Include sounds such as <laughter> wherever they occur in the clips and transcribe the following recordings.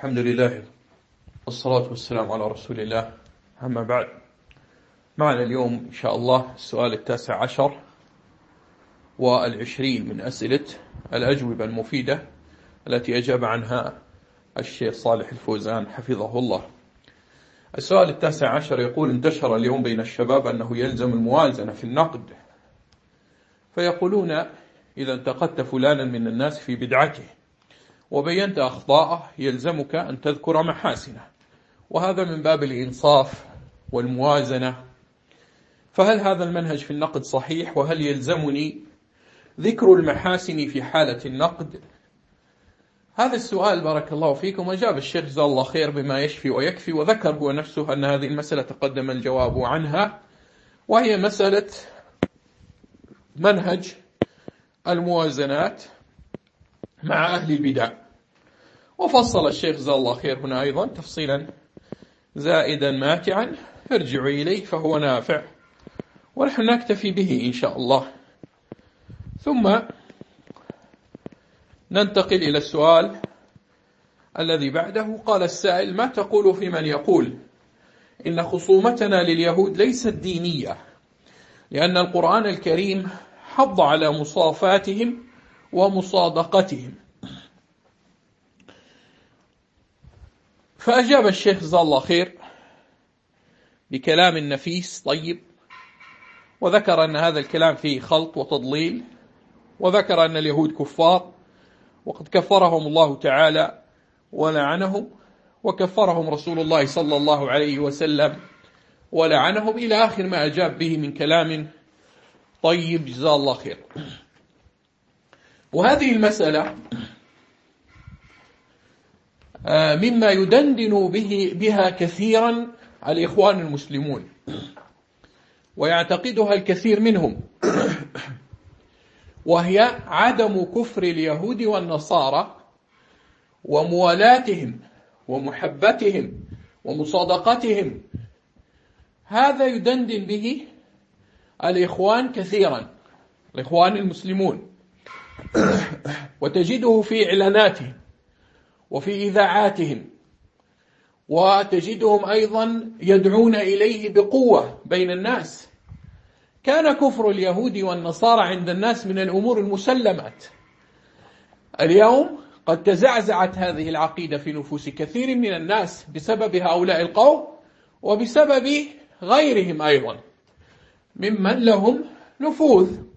الحمد لله والصلاة والسلام على رسول الله. أما بعد معنا اليوم إن شاء الله السؤال التاسع عشر والعشرين من أسئلة الأجوبة المفيدة التي أجاب عنها الشيخ صالح الفوزان حفظه الله. السؤال التاسع عشر يقول انتشر اليوم بين الشباب أنه يلزم الموازنة في النقد. فيقولون إذا انتقدت فلانا من الناس في بدعته وبينت أخطاءه يلزمك أن تذكر محاسنه. وهذا من باب الإنصاف والموازنة. فهل هذا المنهج في النقد صحيح؟ وهل يلزمني ذكر المحاسن في حالة النقد؟ هذا السؤال بارك الله فيكم وجاب الشيخ جزاه الله خير بما يشفي ويكفي وذكر هو نفسه أن هذه المسألة تقدم الجواب عنها وهي مسألة منهج الموازنات. مع أهل البدع. وفصل الشيخ جزاه الله خير هنا أيضا تفصيلا زائدا ماتعا. ارجعوا إليه فهو نافع. ونحن نكتفي به إن شاء الله. ثم ننتقل إلى السؤال الذي بعده. قال السائل ما تقول في من يقول إن خصومتنا لليهود ليست دينية؟ لأن القرآن الكريم حض على مصافاتهم ومصادقتهم. فأجاب الشيخ جزاه الله خير بكلام نفيس طيب وذكر أن هذا الكلام فيه خلط وتضليل وذكر أن اليهود كفار وقد كفرهم الله تعالى ولعنهم وكفرهم رسول الله صلى الله عليه وسلم ولعنهم إلى آخر ما أجاب به من كلام طيب. جزاه الله خير. وهذه المسألة آه، مما يدندن به بها كثيرا الإخوان المسلمون ويعتقدها الكثير منهم وهي عدم كفر اليهود والنصارى وموالاتهم ومحبتهم ومصادقتهم. هذا يدندن به الإخوان كثيرا الإخوان المسلمون. <coughs> وتجده في إعلاناتهم وفي إذاعاتهم وتجدهم أيضا يدعون إليه بقوة بين الناس. كان كفر اليهود والنصارى عند الناس من الأمور المسلمات. اليوم قد تزعزعت هذه العقيدة في نفوس كثير من الناس بسبب هؤلاء القوم وبسبب غيرهم أيضا ممن لهم نفوذ.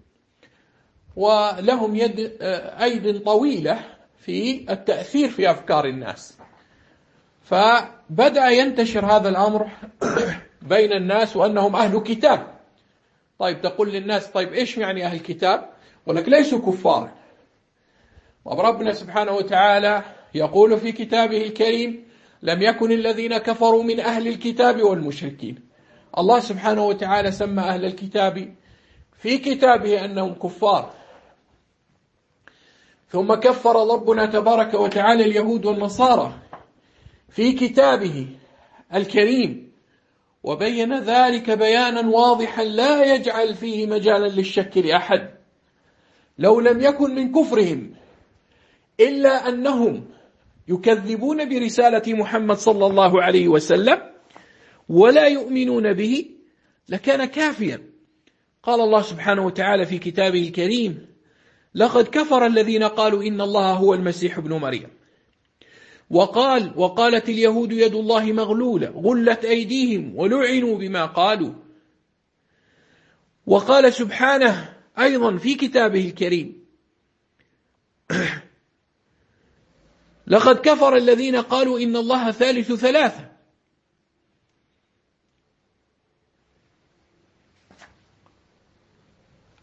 ولهم يد أيد طويلة في التأثير في أفكار الناس. فبدأ ينتشر هذا الأمر <coughs> بين الناس وأنهم أهل كتاب. طيب تقول للناس طيب إيش يعني أهل كتاب؟ ولك ليسوا كفار. وربنا سبحانه وتعالى يقول في كتابه الكريم لم يكن الذين كفروا من أهل الكتاب والمشركين. الله سبحانه وتعالى سمى أهل الكتاب في كتابه أنهم كفار. ثم كفر ربنا تبارك وتعالى اليهود والنصارى في كتابه الكريم وبين ذلك بيانا واضحا لا يجعل فيه مجالا للشك لأحد. لو لم يكن من كفرهم إلا أنهم يكذبون برسالة محمد صلى الله عليه وسلم ولا يؤمنون به لكان كافيا. قال الله سبحانه وتعالى في كتابه الكريم لقد كفر الذين قالوا إن الله هو المسيح ابن مريم. وقال وقالت اليهود يد الله مغلولة غلت أيديهم ولعنوا بما قالوا. وقال سبحانه أيضا في كتابه الكريم <clears throat> لقد كفر الذين قالوا إن الله ثالث ثلاثة.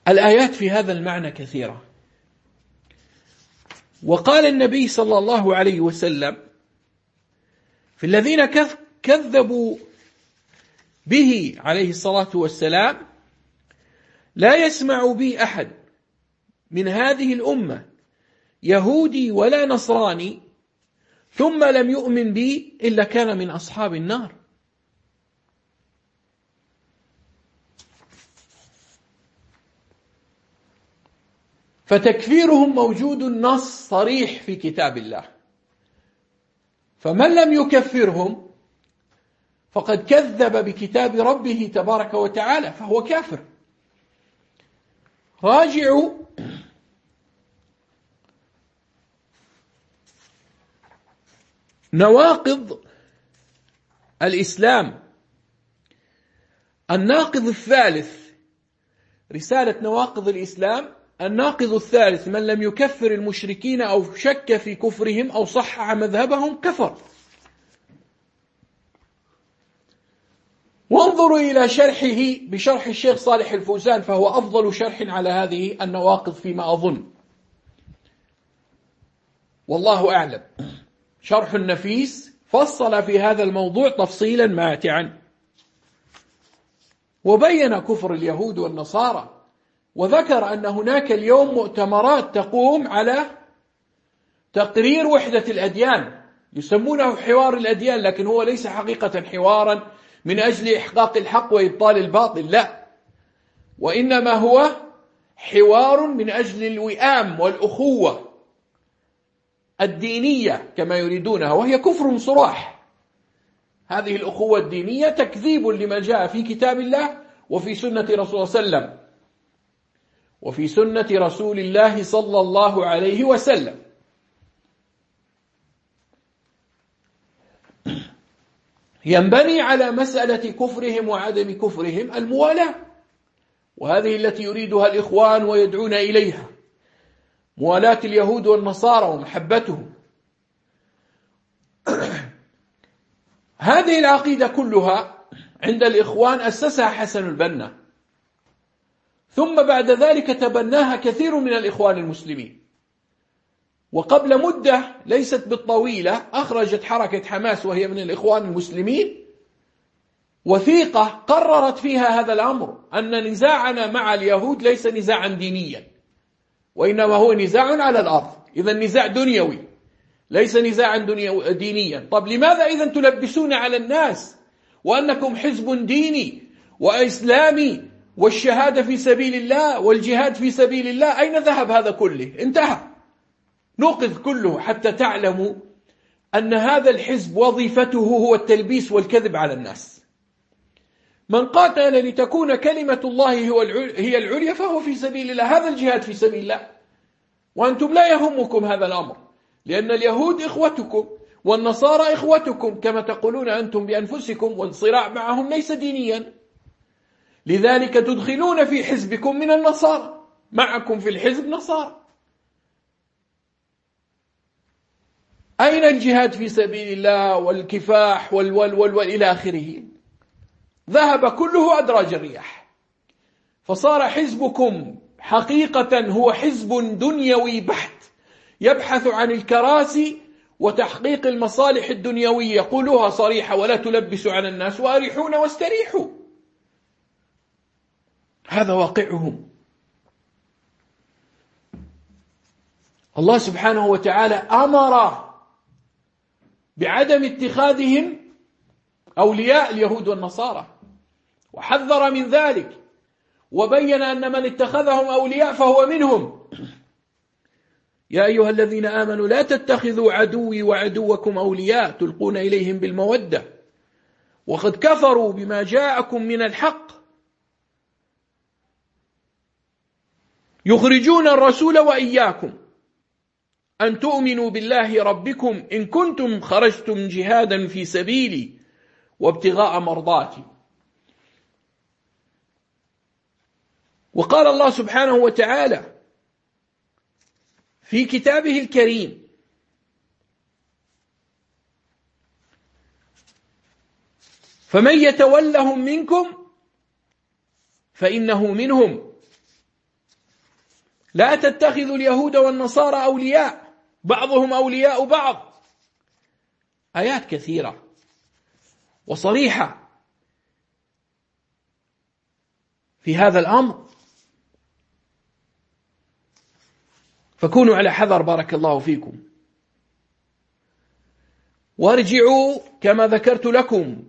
الآيات في هذا المعنى كثيرة. وقال النبي صلى الله عليه وسلم في الذين كذبوا به عليه الصلاة والسلام لا يسمع بي أحد من هذه الأمة يهودي ولا نصراني ثم لم يؤمن بي إلا كان من أصحاب النار. فتكفيرهم موجود نص صريح في كتاب الله. فمن لم يكفرهم فقد كذب بكتاب ربه تبارك وتعالى فهو كافر. راجعوا نواقض الإسلام. الناقض الثالث رسالة نواقض الإسلام الناقض الثالث من لم يكفر المشركين أو شك في كفرهم أو صحح مذهبهم كفر. وانظروا إلى شرحه بشرح الشيخ صالح الفوزان فهو أفضل شرح على هذه النواقض فيما أظن. والله أعلم. شرح النفيس فصل في هذا الموضوع تفصيلا ماتعا. وبين كفر اليهود والنصارى. وذكر أن هناك اليوم مؤتمرات تقوم على تقرير وحدة الأديان. يسمونه حوار الأديان لكن هو ليس حقيقة حوارا من أجل إحقاق الحق وإبطال الباطل لا. وإنما هو حوار من أجل الوئام والأخوة الدينية كما يريدونها وهي كفر صراح. هذه الأخوة الدينية تكذيب لما جاء في كتاب الله وفي سنة رسول الله صلى الله عليه وسلم. وفي سنة رسول الله صلى الله عليه وسلم. ينبني على مسألة كفرهم وعدم كفرهم الموالاة وهذه التي يريدها الإخوان ويدعون إليها. موالاة اليهود والنصارى ومحبتهم. <coughs> هذه العقيدة كلها عند الإخوان أسسها حسن البنا. ثم بعد ذلك تبناها كثير من الإخوان المسلمين. وقبل مدة ليست بالطويلة أخرجت حركة حماس وهي من الإخوان المسلمين وثيقة قررت فيها هذا الأمر أن نزاعنا مع اليهود ليس نزاعا دينيا وإنما هو نزاع على الأرض. إذا نزاع دنيوي ليس نزاعا دينيا. طب لماذا إذا تلبسون على الناس وأنكم حزب ديني وإسلامي والشهادة في سبيل الله والجهاد في سبيل الله. أين ذهب هذا كله؟ انتهى. نوقظ كله حتى تعلموا أن هذا الحزب وظيفته هو التلبيس والكذب على الناس. من قاتل لتكون كلمة الله هي العليا فهو في سبيل الله. هذا الجهاد في سبيل الله. وأنتم لا يهمكم هذا الأمر لأن اليهود إخوتكم والنصارى إخوتكم كما تقولون أنتم بأنفسكم والصراع معهم ليس دينيا. لذلك تدخلون في حزبكم من النصارى. معكم في الحزب نصارى. أين الجهاد في سبيل الله والكفاح والول والول إلى آخره؟ ذهب كله أدراج الرياح. فصار حزبكم حقيقة هو حزب دنيوي بحت يبحث عن الكراسي وتحقيق المصالح الدنيوية. قولوها صريحة ولا تلبسوا على الناس وأريحون واستريحوا. هذا واقعهم. الله سبحانه وتعالى أمر بعدم اتخاذهم أولياء اليهود والنصارى وحذر من ذلك وبين أن من اتخذهم أولياء فهو منهم. يا أيها الذين آمنوا لا تتخذوا عدوي وعدوكم أولياء تلقون إليهم بالمودة وقد كفروا بما جاءكم من الحق يخرجون الرسول وإياكم. أن تؤمنوا بالله ربكم إن كنتم خرجتم جهادا في سبيلي وابتغاء مرضاتي. وقال الله سبحانه وتعالى في كتابه الكريم فمن يتولهم منكم فإنه منهم. لا تتخذوا اليهود والنصارى أولياء. بعضهم أولياء بعض. آيات كثيرة وصريحة في هذا الأمر. فكونوا على حذر بارك الله فيكم. وارجعوا كما ذكرت لكم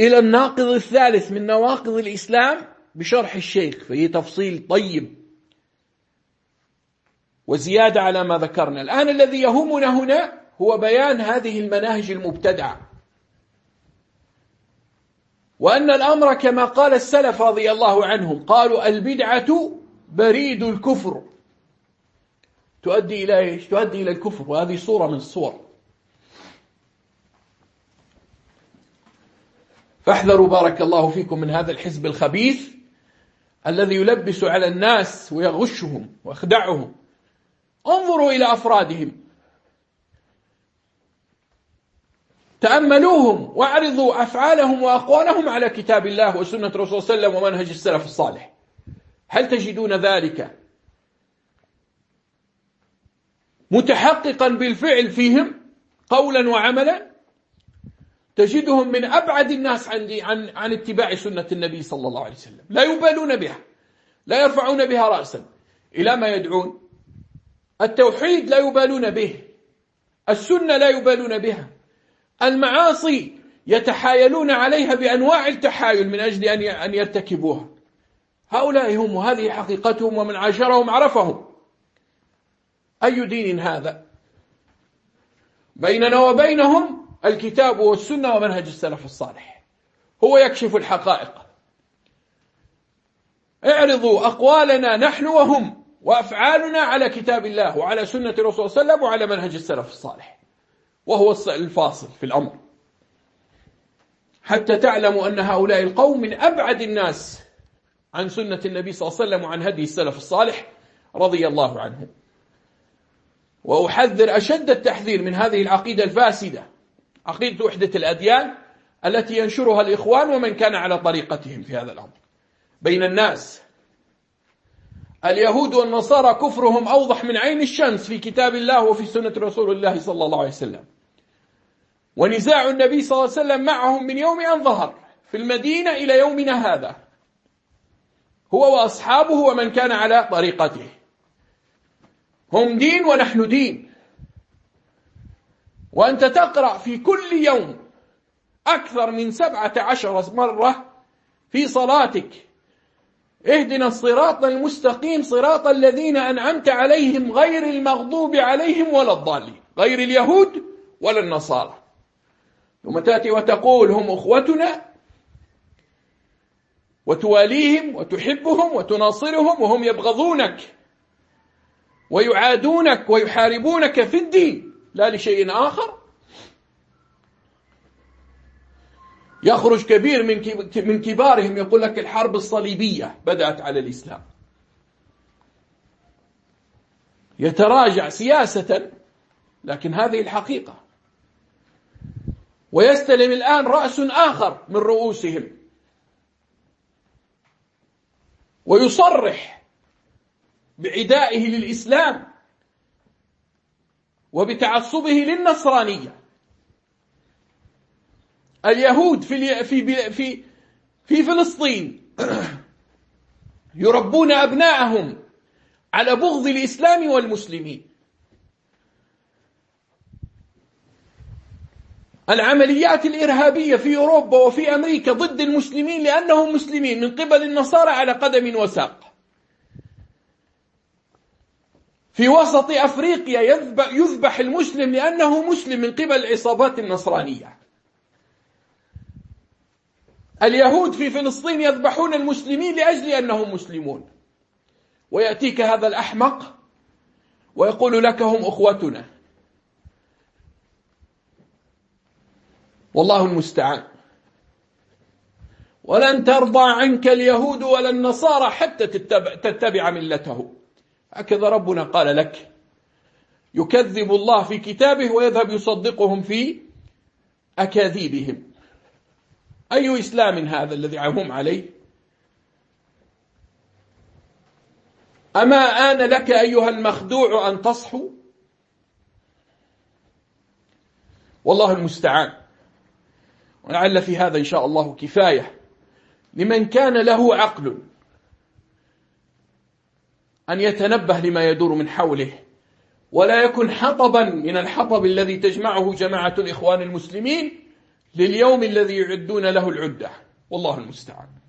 إلى الناقض الثالث من نواقض الإسلام بشرح الشيخ فيه تفصيل طيب وزيادة على ما ذكرنا. الآن الذي يهمنا هنا هو بيان هذه المناهج المبتدعة. وأن الأمر كما قال السلف رضي الله عنهم قالوا البدعة بريد الكفر. تؤدي إلى إيش؟ تؤدي إلى الكفر. وهذه صورة من الصور فاحذروا بارك الله فيكم من هذا الحزب الخبيث. الذي يلبس على الناس ويغشهم ويخدعهم. انظروا إلى أفرادهم. تأملوهم واعرضوا أفعالهم وأقوالهم على كتاب الله وسنة رسول صلى الله عليه وسلم ومنهج السلف الصالح. هل تجدون ذلك متحققا بالفعل فيهم قولا وعملا؟ تجدهم من أبعد الناس عن, عن, عن اتباع سنة النبي صلى الله عليه وسلم. لا يبالون بها. لا يرفعون بها رأسا. إلى ما يدعون. التوحيد لا يبالون به. السنة لا يبالون بها. المعاصي يتحايلون عليها بأنواع التحايل من أجل أن يرتكبوها. هؤلاء هم وهذه حقيقتهم ومن عاشرهم عرفهم. أي دين هذا؟ بيننا وبينهم الكتاب والسنة ومنهج السلف الصالح. هو يكشف الحقائق. اعرضوا أقوالنا نحن وهم وأفعالنا على كتاب الله وعلى سنة رسول صلى الله عليه وسلم وعلى منهج السلف الصالح. وهو الفاصل في الأمر. حتى تعلموا أن هؤلاء القوم من أبعد الناس عن سنة النبي صلى الله عليه وسلم وعن هدي السلف الصالح رضي الله عنهم. وأحذر أشد التحذير من هذه العقيدة الفاسدة. عقيدة وحدة الأديان التي ينشرها الإخوان ومن كان على طريقتهم في هذا الأمر. بين الناس اليهود والنصارى كفرهم أوضح من عين الشمس في كتاب الله وفي سنة رسول الله صلى الله عليه وسلم. ونزاع النبي صلى الله عليه وسلم معهم من يوم أن ظهر في المدينة إلى يومنا هذا. هو وأصحابه ومن كان على طريقته. هم دين ونحن دين. وأنت تقرأ في كل يوم أكثر من سبعة عشر مرة في صلاتك. اهدنا الصراط المستقيم صراط الذين أنعمت عليهم غير المغضوب عليهم ولا الضالين غير اليهود ولا النصارى. ثم تأتي وتقول هم أخوتنا وتواليهم وتحبهم وتناصرهم وهم يبغضونك ويعادونك ويحاربونك في الدين. لا لشيء آخر. يخرج كبير من من كبارهم يقول لك الحرب الصليبية بدأت على الإسلام. يتراجع سياسة لكن هذه الحقيقة. ويستلم الآن رأس آخر من رؤوسهم. ويصرح بعدائه للإسلام. وبتعصبه للنصرانية. اليهود في في في في فلسطين <clears throat> يربون أبناءهم على بغض الإسلام والمسلمين. العمليات الإرهابية في أوروبا وفي أمريكا ضد المسلمين لأنهم مسلمين من قبل النصارى على قدم وساق. في وسط أفريقيا يذبح المسلم لأنه مسلم من قبل العصابات النصرانية. اليهود في فلسطين يذبحون المسلمين لأجل أنهم مسلمون. ويأتيك هذا الأحمق ويقول لك هم أخوتنا. والله المستعان. ولن ترضى عنك اليهود ولا النصارى حتى تتبع, تتبع ملته. هكذا ربنا قال لك. يكذب الله في كتابه ويذهب يصدقهم في أكاذيبهم. أي إسلام هذا الذي هم عليه؟ أما آن لك أيها المخدوع أن تصحو؟ والله المستعان. ولعل في هذا إن شاء الله كفاية. لمن كان له عقل. أن يتنبه لما يدور من حوله ولا يكن حطبا من الحطب الذي تجمعه جماعة الإخوان المسلمين لليوم الذي يعدون له العدة. والله المستعان.